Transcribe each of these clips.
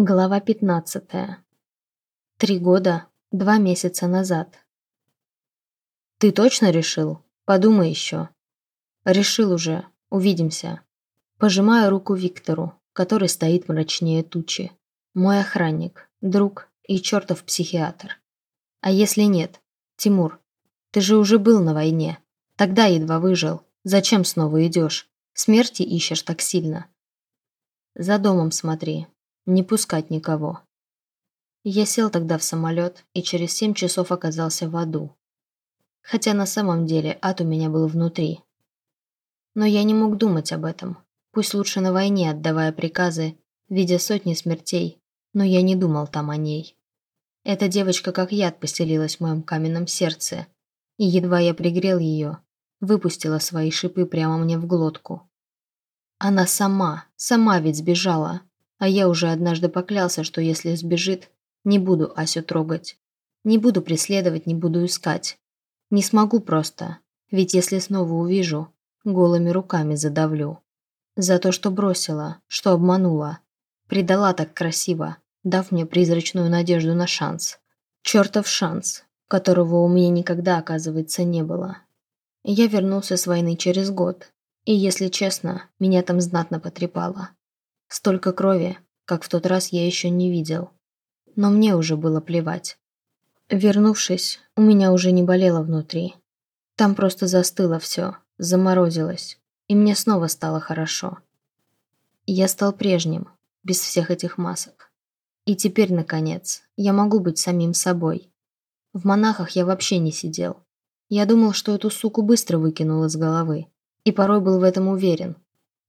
Глава 15. Три года, два месяца назад. «Ты точно решил? Подумай еще». «Решил уже. Увидимся». Пожимаю руку Виктору, который стоит мрачнее тучи. Мой охранник, друг и чертов психиатр. А если нет? Тимур, ты же уже был на войне. Тогда едва выжил. Зачем снова идешь? Смерти ищешь так сильно. За домом смотри, не пускать никого. Я сел тогда в самолет и через семь часов оказался в аду. Хотя на самом деле ад у меня был внутри. Но я не мог думать об этом. Пусть лучше на войне, отдавая приказы, видя сотни смертей, но я не думал там о ней. Эта девочка как яд поселилась в моем каменном сердце, и едва я пригрел ее, выпустила свои шипы прямо мне в глотку. Она сама, сама ведь сбежала, а я уже однажды поклялся, что если сбежит, не буду Асю трогать. Не буду преследовать, не буду искать. Не смогу просто, ведь если снова увижу, голыми руками задавлю. За то, что бросила, что обманула. Предала так красиво, дав мне призрачную надежду на шанс. Чертов шанс, которого у меня никогда, оказывается, не было. Я вернулся с войны через год, и, если честно, меня там знатно потрепало. Столько крови, как в тот раз я еще не видел. Но мне уже было плевать. Вернувшись, у меня уже не болело внутри. Там просто застыло все, заморозилось, и мне снова стало хорошо. Я стал прежним, без всех этих масок. И теперь, наконец, я могу быть самим собой. В монахах я вообще не сидел. Я думал, что эту суку быстро выкинул из головы. И порой был в этом уверен.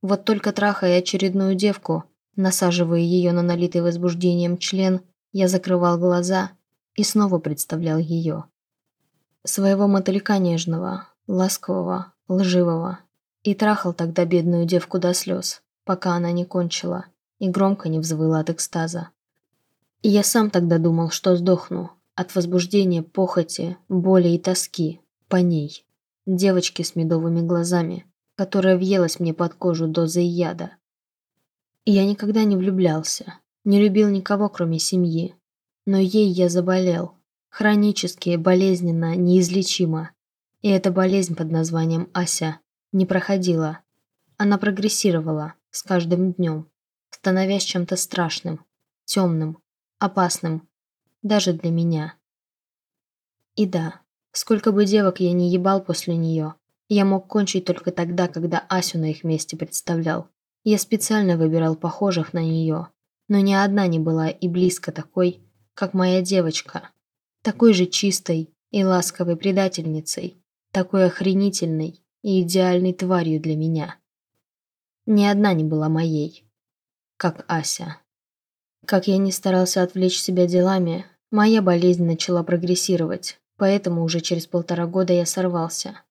Вот только трахая очередную девку, насаживая ее на налитый возбуждением член, я закрывал глаза и снова представлял ее. Своего мотылька нежного, ласкового, лживого. И трахал тогда бедную девку до слез, пока она не кончила и громко не взвыла от экстаза. И я сам тогда думал, что сдохну от возбуждения, похоти, боли и тоски по ней, девочке с медовыми глазами, которая въелась мне под кожу дозой яда. Я никогда не влюблялся, не любил никого, кроме семьи. Но ей я заболел. Хронически, болезненно, неизлечимо. И эта болезнь под названием Ася не проходила. Она прогрессировала с каждым днем, становясь чем-то страшным, темным, опасным, даже для меня. И да, сколько бы девок я не ебал после нее, я мог кончить только тогда, когда Асю на их месте представлял. Я специально выбирал похожих на нее, но ни одна не была и близко такой, как моя девочка. Такой же чистой и ласковой предательницей, такой охренительной и идеальной тварью для меня. Ни одна не была моей, как Ася. Как я не старался отвлечь себя делами, моя болезнь начала прогрессировать, поэтому уже через полтора года я сорвался.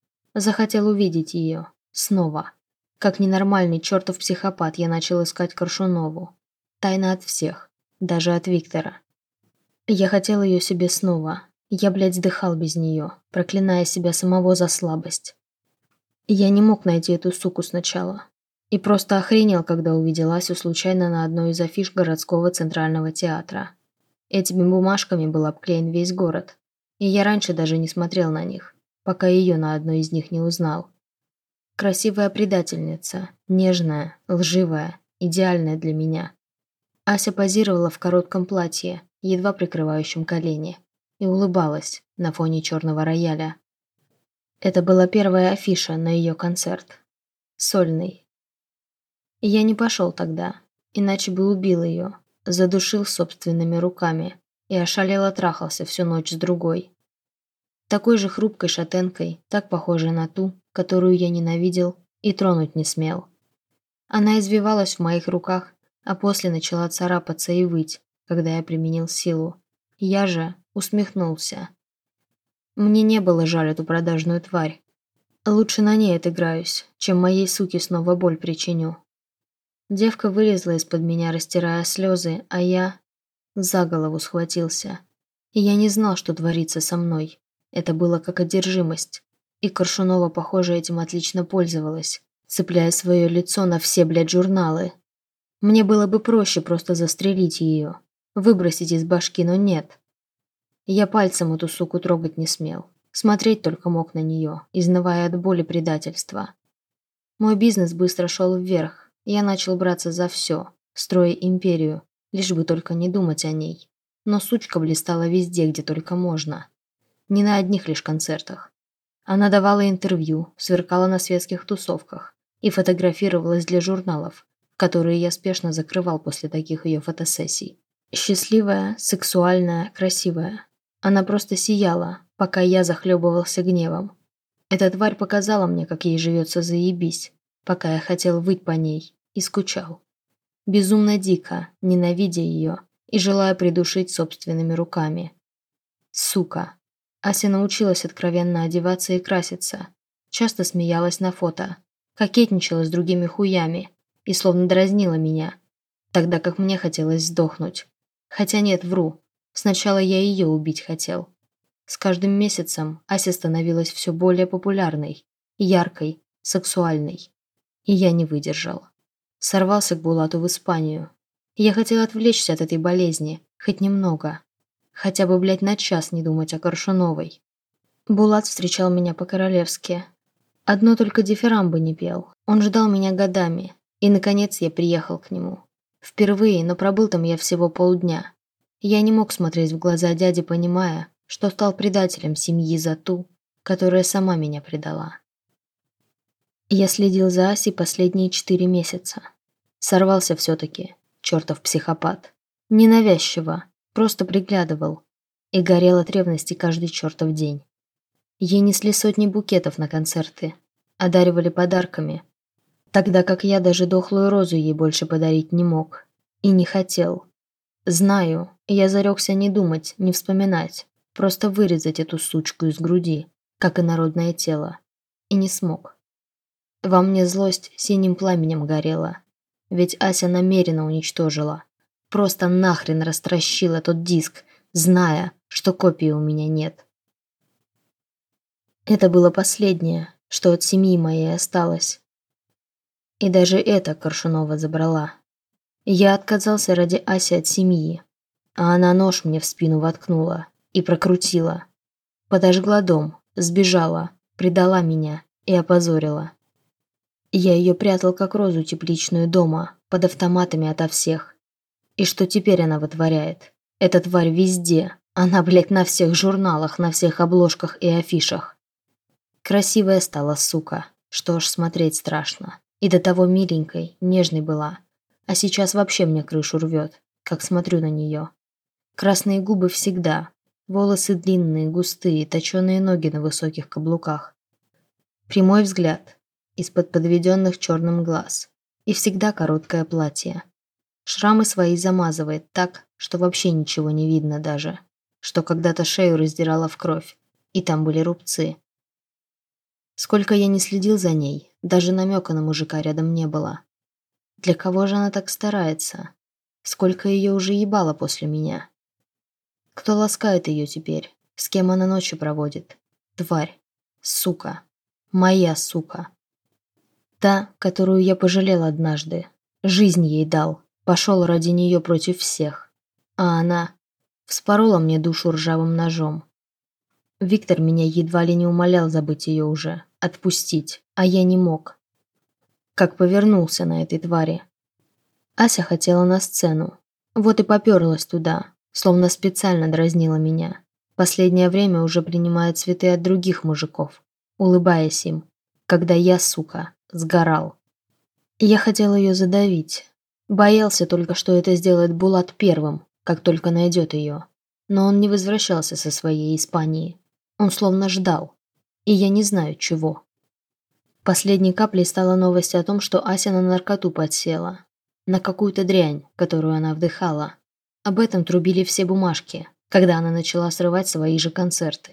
Захотел увидеть ее. Снова. Как ненормальный чертов психопат я начал искать Коршунову. Тайна от всех. Даже от Виктора. Я хотел ее себе снова. Я, блядь, дыхал без нее, проклиная себя самого за слабость. Я не мог найти эту суку сначала. И просто охренел, когда увидел Асю случайно на одной из афиш городского центрального театра. Этими бумажками был обклеен весь город. И я раньше даже не смотрел на них пока ее на одной из них не узнал. Красивая предательница, нежная, лживая, идеальная для меня. Ася позировала в коротком платье, едва прикрывающем колени, и улыбалась на фоне черного рояля. Это была первая афиша на ее концерт. Сольный. Я не пошел тогда, иначе бы убил ее, задушил собственными руками и ошалело трахался всю ночь с другой. Такой же хрупкой шатенкой, так похожей на ту, которую я ненавидел и тронуть не смел. Она извивалась в моих руках, а после начала царапаться и выть, когда я применил силу. Я же усмехнулся. Мне не было жаль эту продажную тварь. Лучше на ней отыграюсь, чем моей суке снова боль причиню. Девка вылезла из-под меня, растирая слезы, а я за голову схватился. И я не знал, что творится со мной. Это было как одержимость. И Коршунова, похоже, этим отлично пользовалась, цепляя свое лицо на все, блядь, журналы. Мне было бы проще просто застрелить ее, выбросить из башки, но нет. Я пальцем эту суку трогать не смел. Смотреть только мог на нее, изнывая от боли предательства. Мой бизнес быстро шел вверх. Я начал браться за все, строя империю, лишь бы только не думать о ней. Но сучка блистала везде, где только можно. Не на одних лишь концертах. Она давала интервью, сверкала на светских тусовках и фотографировалась для журналов, которые я спешно закрывал после таких ее фотосессий. Счастливая, сексуальная, красивая. Она просто сияла, пока я захлебывался гневом. Эта тварь показала мне, как ей живется заебись, пока я хотел выть по ней и скучал. Безумно дико, ненавидя ее и желая придушить собственными руками. Сука. Ася научилась откровенно одеваться и краситься. Часто смеялась на фото. Кокетничала с другими хуями и словно дразнила меня. Тогда как мне хотелось сдохнуть. Хотя нет, вру. Сначала я ее убить хотел. С каждым месяцем Ася становилась все более популярной, яркой, сексуальной. И я не выдержал. Сорвался к Булату в Испанию. Я хотел отвлечься от этой болезни, хоть немного. Хотя бы, блядь, на час не думать о Коршуновой. Булат встречал меня по-королевски. Одно только дифирамбы не пел. Он ждал меня годами. И, наконец, я приехал к нему. Впервые, но пробыл там я всего полдня. Я не мог смотреть в глаза дяди, понимая, что стал предателем семьи за ту, которая сама меня предала. Я следил за Асей последние четыре месяца. Сорвался все-таки, чертов психопат. Ненавязчиво, просто приглядывал. И горел от ревности каждый чертов день. Ей несли сотни букетов на концерты, одаривали подарками, тогда как я даже дохлую розу ей больше подарить не мог. И не хотел. Знаю, я зарекся не думать, не вспоминать, Просто вырезать эту сучку из груди, как и народное тело. И не смог. Во мне злость синим пламенем горела. Ведь Ася намеренно уничтожила. Просто нахрен растращила тот диск, зная, что копии у меня нет. Это было последнее, что от семьи моей осталось. И даже это Коршунова забрала. Я отказался ради Аси от семьи, а она нож мне в спину воткнула и прокрутила. Подожгла дом, сбежала, предала меня и опозорила. Я ее прятал как розу тепличную дома, под автоматами ото всех. И что теперь она вытворяет? Эта тварь везде. Она, блядь, на всех журналах, на всех обложках и афишах. Красивая стала, сука, что аж смотреть страшно. И до того миленькой, нежной была. А сейчас вообще мне крышу рвет, как смотрю на нее. Красные губы всегда, Волосы длинные, густые, точеные ноги на высоких каблуках. Прямой взгляд, из-под подведенных черным глаз. И всегда короткое платье. Шрамы свои замазывает так, что вообще ничего не видно даже. Что когда-то шею раздирала в кровь, и там были рубцы. Сколько я не следил за ней, даже намека на мужика рядом не было. Для кого же она так старается? Сколько ее уже ебало после меня? Кто ласкает ее теперь? С кем она ночи проводит? Тварь. Сука. Моя сука. Та, которую я пожалел однажды. Жизнь ей дал. Пошел ради нее против всех. А она вспорола мне душу ржавым ножом. Виктор меня едва ли не умолял забыть ее уже, отпустить, а я не мог. Как повернулся на этой твари. Ася хотела на сцену. Вот и поперлась туда, Словно специально дразнила меня. Последнее время уже принимает цветы от других мужиков, улыбаясь им, когда я, сука, сгорал. Я хотел ее задавить. Боялся только, что это сделает Булат первым, как только найдет ее. Но он не возвращался со своей Испании. Он словно ждал. И я не знаю, чего. Последней каплей стала новость о том, что Ася на наркоту подсела. На какую-то дрянь, которую она вдыхала. Об этом трубили все бумажки, когда она начала срывать свои же концерты.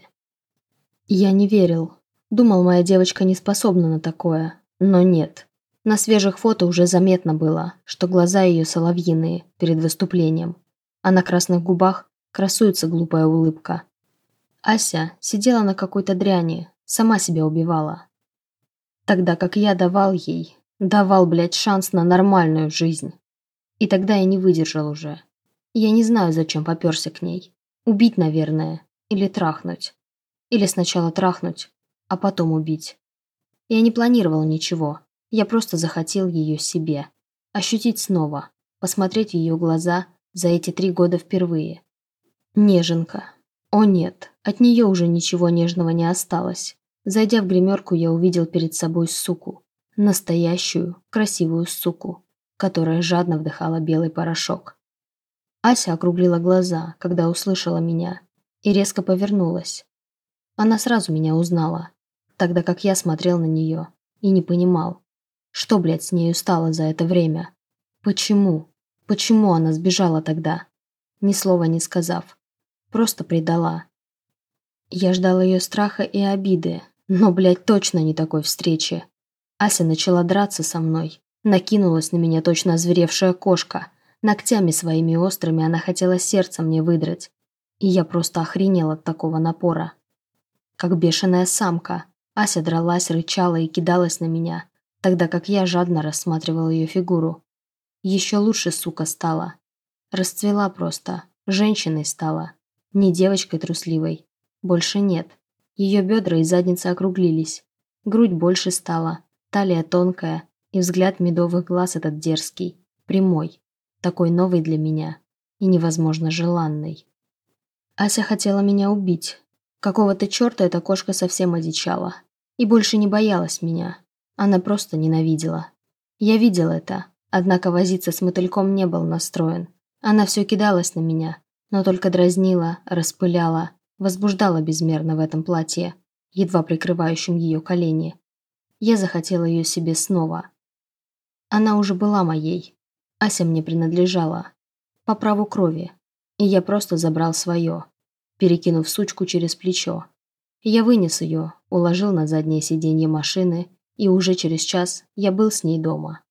Я не верил. Думал, моя девочка не способна на такое. Но нет. На свежих фото уже заметно было, что глаза ее соловьиные перед выступлением, а на красных губах красуется глупая улыбка. Ася сидела на какой-то дряни, сама себя убивала. Тогда как я давал ей, давал, блядь, шанс на нормальную жизнь. И тогда я не выдержал уже. Я не знаю, зачем попёрся к ней. Убить, наверное. Или трахнуть. Или сначала трахнуть, а потом убить. Я не планировал ничего. Я просто захотел ее себе. Ощутить снова. Посмотреть в ее глаза за эти три года впервые. Неженка. О нет, от нее уже ничего нежного не осталось. Зайдя в гримерку, я увидел перед собой суку. Настоящую, красивую суку, которая жадно вдыхала белый порошок. Ася округлила глаза, когда услышала меня, и резко повернулась. Она сразу меня узнала, тогда как я смотрел на нее и не понимал, что, блядь, с нею стало за это время. Почему? Почему она сбежала тогда? Ни слова не сказав. Просто предала. Я ждал ее страха и обиды, но, блядь, точно не такой встречи. Ася начала драться со мной. Накинулась на меня точно озверевшая кошка. Ногтями своими острыми она хотела сердце мне выдрать. И я просто охренел от такого напора. Как бешеная самка, Ася дралась, рычала и кидалась на меня, тогда как я жадно рассматривал ее фигуру. Еще лучше, сука, стала. Расцвела просто, женщиной стала. Не девочкой трусливой. Больше нет. Ее бедра и задница округлились. Грудь больше стала, талия тонкая, и взгляд медовых глаз этот дерзкий, прямой, такой новый для меня и невозможно желанный. Ася хотела меня убить. Какого-то черта эта кошка совсем одичала. И больше не боялась меня. Она просто ненавидела. Я видел это, однако возиться с мотыльком не был настроен. Она все кидалась на меня, но только дразнила, распыляла, возбуждала безмерно в этом платье, едва прикрывающем ее колени. Я захотела ее себе снова. Она уже была моей. Ася мне принадлежала. По праву крови. И я просто забрал свое, перекинув сучку через плечо. Я вынес ее, уложил на заднее сиденье машины, и уже через час я был с ней дома.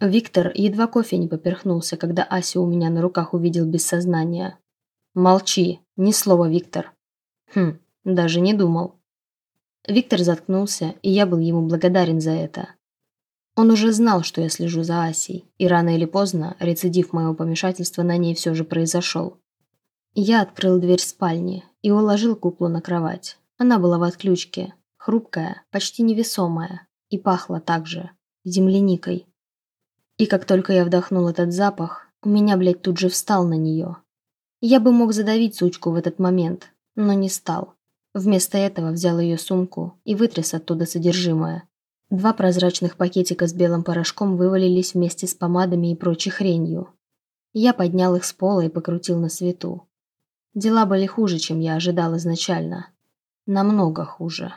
Виктор едва кофе не поперхнулся, когда Асю у меня на руках увидел без сознания. «Молчи, ни слова, Виктор». «Хм, даже не думал». Виктор заткнулся, и я был ему благодарен за это. Он уже знал, что я слежу за Асей, и рано или поздно рецидив моего помешательства на ней все же произошел. Я открыл дверь спальни и уложил куклу на кровать. Она была в отключке, хрупкая, почти невесомая, и пахла также земляникой. И как только я вдохнул этот запах, у меня, блядь, тут же встал на нее. Я бы мог задавить сучку в этот момент, но не стал. Вместо этого взял ее сумку и вытряс оттуда содержимое. Два прозрачных пакетика с белым порошком вывалились вместе с помадами и прочей хренью. Я поднял их с пола и покрутил на свету. Дела были хуже, чем я ожидал изначально. Намного хуже.